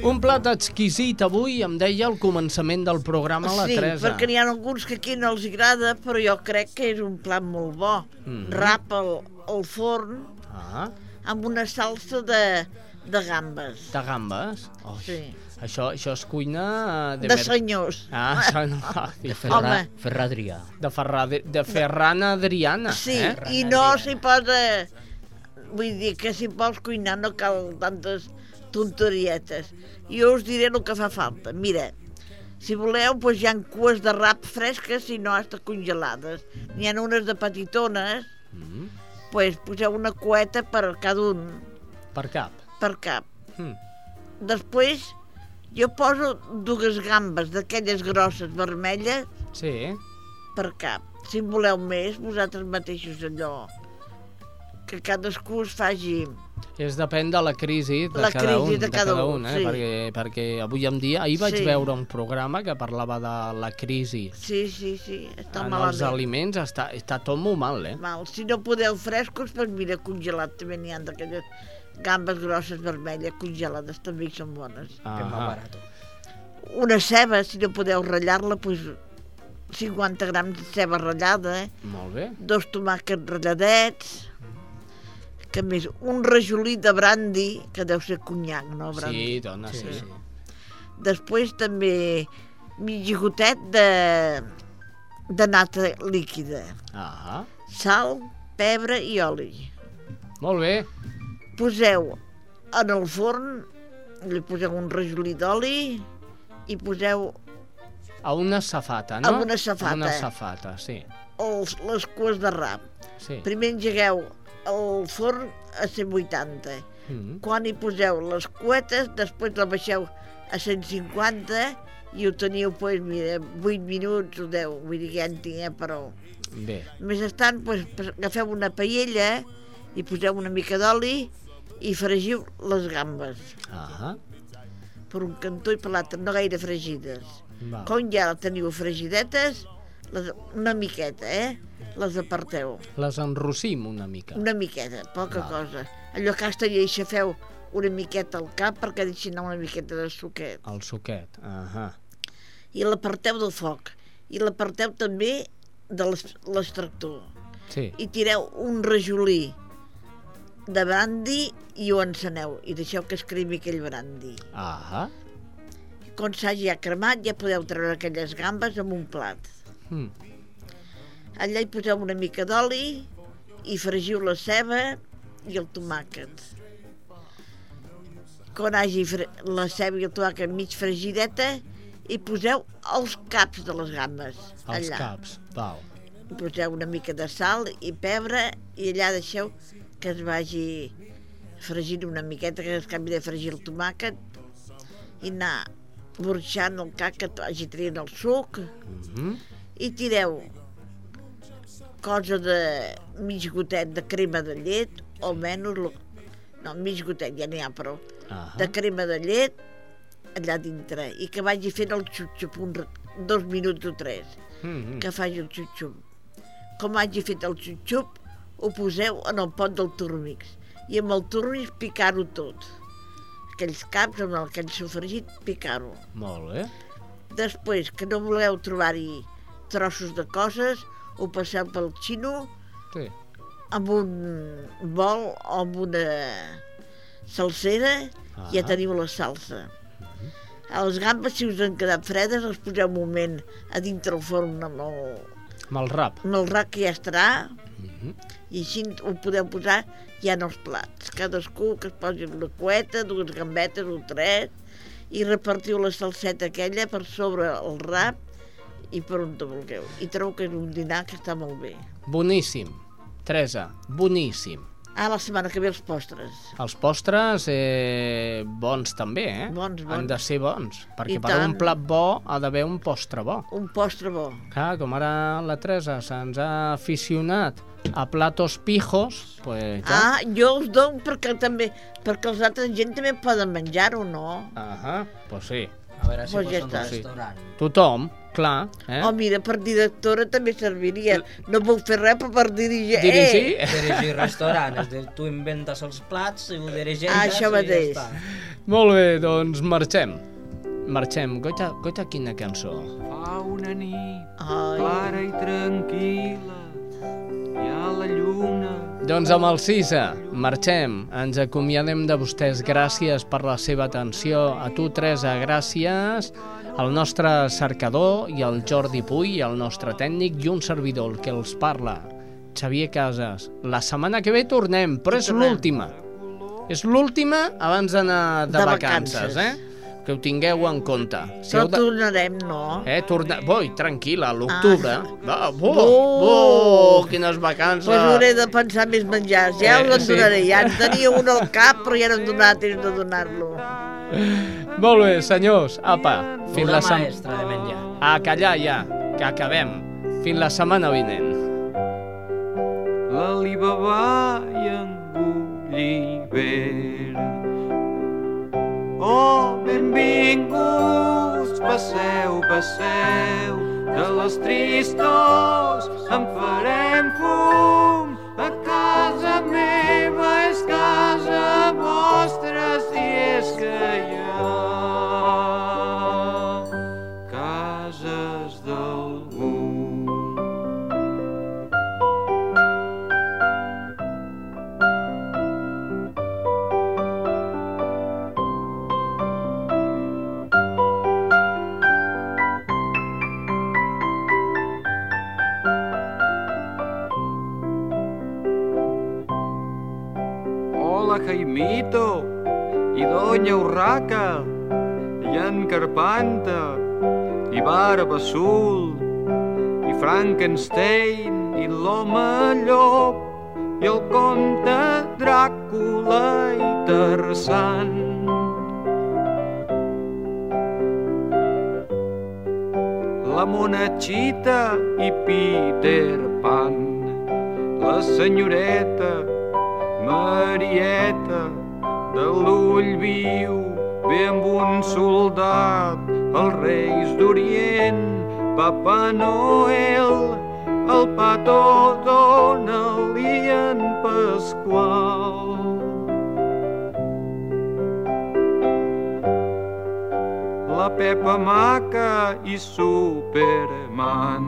B: Un plat exquisit avui, em deia al començament del programa la
C: sí,
B: Teresa.
C: perquè n'hi ha alguns que aquí no els agrada, però jo crec que és un plat molt bo.
B: Mhm.
C: Rap al, al forn
B: Ah,
C: amb una salsa de, de gambes.
B: de gambes? Oh,
C: Sí.
B: Això, això és cuina... eh,
C: De
B: mer-
C: senyors.
B: Ah, això no. (laughs)
D: De Ferra,
C: Home.
D: Ferradrià.
B: De, Ferra, de Ferran Adriana.
C: Sí,
B: eh?
C: i no s'hi posa... Vull dir que si vols cuinar no cal tantes tontorietes. Jo us diré el que fa falta. Mira, si voleu, doncs hi ha cues de rap fresques, si no, hasta congelades. N'hi ha unes de petitones,
B: Mm,
C: doncs poseu una cueta per cada un,
B: per cap.
C: Per cap.
B: Mm.
C: Després, jo poso dues gambes d'aquelles grosses vermelles
B: Sí,
C: per cap. Si en voleu més, vosaltres mateixos allò. Que cadascú es faci...
B: és depèn de la crisi de
C: La
B: cada
C: crisi
B: un,
C: de cada un,
B: eh?
C: sí.
B: perquè, perquè avui en dia, ahir vaig
C: Sí.
B: veure un programa que parlava de la crisi
C: Sí, sí, sí, està
B: en els
C: malament.
B: aliments, està, està tot molt mal, eh?
C: Mal. Si no podeu frescos, doncs mira, congelat també n'hi ha d'aquelles gambes grosses vermelles congelades, també hi són bones.
B: Ah,
C: Una ceba, si no podeu ratllar-la, doncs 50 grams de ceba ratllada, eh?
B: Molt bé.
C: dos tomàquets ratlladets, que més, un rajolí de brandy, que deu ser conyac, no? Brandy.
B: Sí, dona, sí, sí.
C: Després també mig gotet de, de nata líquida.
B: Ah,
C: Sal, pebre i oli.
B: molt bé.
C: Poseu en el forn, li poseu un rajolí d'oli i poseu
B: A una safata, no?
C: A una safata.
B: A una safata, sí.
C: els, les cues de rap.
B: sí.
C: Primer engegueu el forn a 180.
B: Mm.
C: Quan hi poseu les cuetes, després la baixeu a 150 i ho teniu, pues, mira, 8 minuts o 10, vull dir que ja en tinc, eh, però...
B: Bé.
C: Mentrestant, pues, agafeu una paella i poseu una mica d'oli i fregiu les gambes
B: Ah,
C: per un cantó i per l'altre, no gaire fregides.
B: va.
C: Com ja teniu fregidetes, les, una miqueta, eh? Les aparteu.
B: Les enrossim una mica.
C: Una miqueta, poca
B: Val.
C: cosa. Allò que hasta hi aixafeu una miqueta al cap perquè deixi anar una miqueta de suquet.
B: El suquet. Ahà.
C: I l'aparteu del foc. I l'aparteu també de l'extractor.
B: Sí.
C: I tireu un rajolí de brandi i ho enceneu. I deixeu que es cremi aquell brandi.
B: Ahà.
C: Quan s'hagi ja cremat ja podeu treure aquelles gambes amb un plat.
B: Mm.
C: Allà hi poseu una mica d'oli i fregiu la ceba i el tomàquet. Quan hagi la ceba i el tomàquet mig fregideta, i poseu els caps de les gambes.
B: Els
C: allà.
B: caps, val.
C: Hi poseu una mica de sal i pebre i allà deixeu que es vagi fregint una miqueta, que es canvi de fregir el tomàquet i anar burxant el cac que hagi triat el suc
B: Mhm.
C: i tireu cosa de mig gotet de crema de llet o menys, lo- no, mig gotet, ja n'hi ha prou,
B: Ah.
C: de crema de llet allà dintre i que vagi fent el xup-xup un, dos minuts o tres
B: Mhm.
C: que faci el xup-xup. Com hagi fet el xup-xup, ho poseu en el pot del turmix i amb el turmix picar-ho tot. Aquells caps amb aquell sofregit, picar-ho.
B: Molt bé.
C: Després, que no voleu trobar-hi trossos de coses, ho passeu pel xino
B: Sí.
C: amb un bol o amb una salsera,
B: Ah.
C: ja teniu la salsa. A les gambes, si us han quedat fredes, les poseu un moment a dintre el forn amb el,
B: Amb el rap.
C: amb el rac que ja estarà
B: Mhm.
C: i així ho podeu posar ja en els plats. Cadascú que es posi una cueta, dues gambetes o tres i repartiu la salseta aquella per sobre el rap i per on te vulgueu. I trobo que és un dinar que està molt bé.
B: Boníssim. Teresa, boníssim.
C: Ah, la setmana que ve els postres.
B: Els postres, eh, bons també, eh?
C: Bons, bons.
B: Han de ser bons, perquè
C: I
B: per
C: tant.
B: un plat bo ha d'haver un postre bo.
C: Un postre bo.
B: Clar, com ara la Teresa se'ns ha aficionat a platos pijos, pues, clar.
C: Ah, jo us dono perquè també perquè els altres gent també poden menjar-ho, no?
B: Ahà, pues sí.
D: A veure si
C: Pues ja
D: un
C: està.
D: restaurant.
B: Tothom, clar. Eh?
C: Oh, mira, per directora també serviria. No puc fer res però per dirigir.
B: Dirigir?
C: Eh!
D: Dirigir restaurant, és dir, tu inventes els plats i ho dirigeixes
C: Ah, això
D: i ja
C: mateix.
D: està.
B: Molt bé, doncs marxem. Marxem. Goita, goita quina cançó.
Q: Fa una nit
C: Ai.
Q: clara i tranquil·la,
B: Doncs amb el Cisa, marxem. Ens acomiadem de vostès. Gràcies per la seva atenció. A tu, Teresa, gràcies. Al nostre cercador i al Jordi Puy, el nostre tècnic i un servidor, el que els parla, Xavier Casas. La setmana que ve tornem, però és l'última. És l'última abans d'anar de,
C: De
B: vacances,
C: vacances.
B: eh? Que ho tingueu en compte. Si
C: Però
B: heu de...
C: tornarem, no?
B: Eh, torna... Boi, tranquil·la, a l'octubre.
C: Ah.
B: Va, bo,
C: Bo.
B: bo, quines vacances.
C: Pues hauré de pensar més menjars. Ja
B: Eh,
C: us en
B: sí.
C: donaré. Ja en tenia un al cap, però ja no em donarà temps de donar-lo.
B: Molt bé, senyors. Apa, fins
D: Una
B: la setmana...
D: maestra de menjar.
B: A callar ja, que acabem. Fins la setmana vinent.
Q: L'Alibaba i en Gulliver. Oh, benvinguts, passeu, passeu, de les tristors en farem fum. A casa meva és casa vostra, si és que ha Hola, Jaimito i Doña Urraca i en Carpanta i Barba Azul i Frankenstein i l'home llop i el comte Dràcula i Tarzan. La monachita i Peter Pan, la senyoreta Marieta de l'ull viu ve amb un soldat, els reis d'Orient, Papa Noel, el petó Donald i en Pasqual. La Pepa Maca i Superman.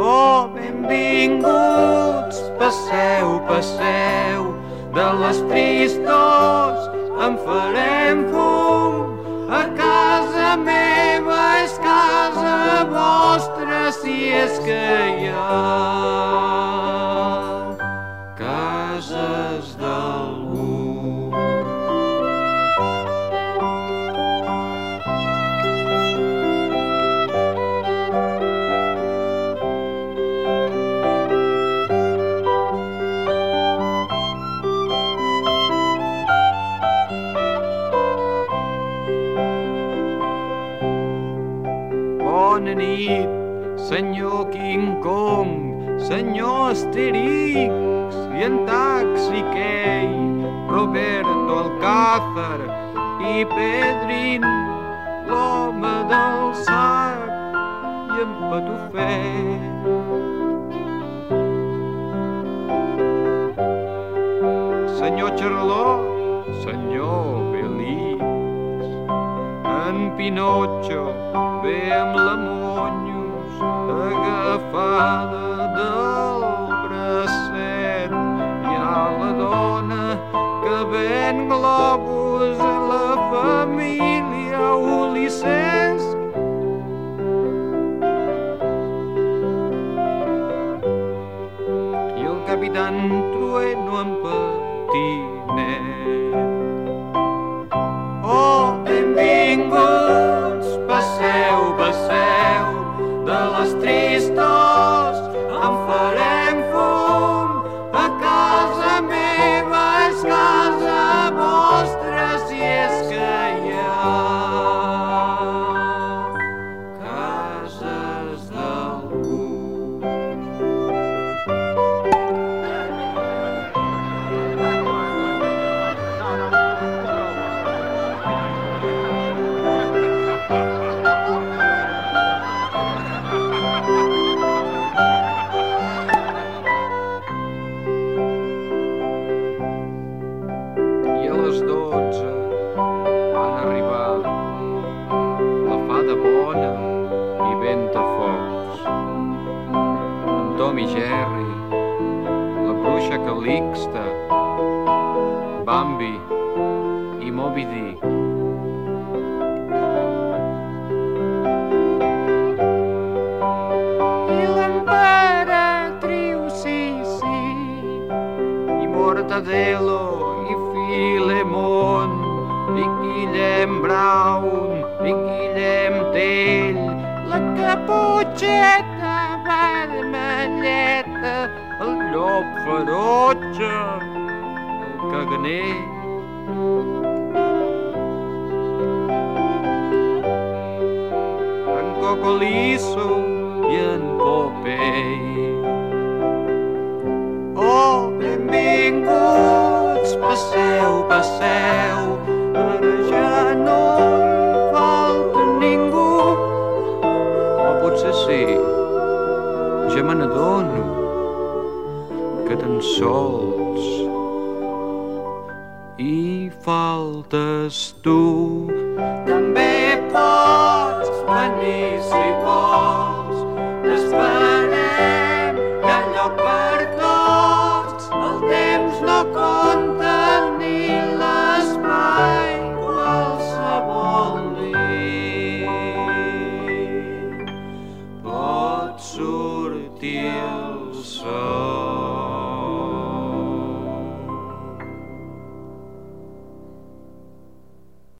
Q: Oh, benvinguts, passeu, passeu, de les tristors en farem fum. A casa meva és casa vostra, si és que hi ha senyor Asterix i en Taxi Key, Roberto Alcázar i Pedrin, l'home del sac i en Patufet. Senyor Charlot, senyor Belix, en Pinotxo ve amb la Monyos agafada del bracet. Hi ha la dona que ven globus a la família Ulisses i el capitán Trueno en patinet. Tom i Jerry, la bruixa Calixta, Bambi i Moby Dick. I i Mortadelo, i Filemon, i Guillem Brown, i Guillem Tell, la caputxeta llop ferotge, el caganer. En Cocolisso i en Popeye. Oh, benvinguts, passeu, passeu, sols hi faltes tu.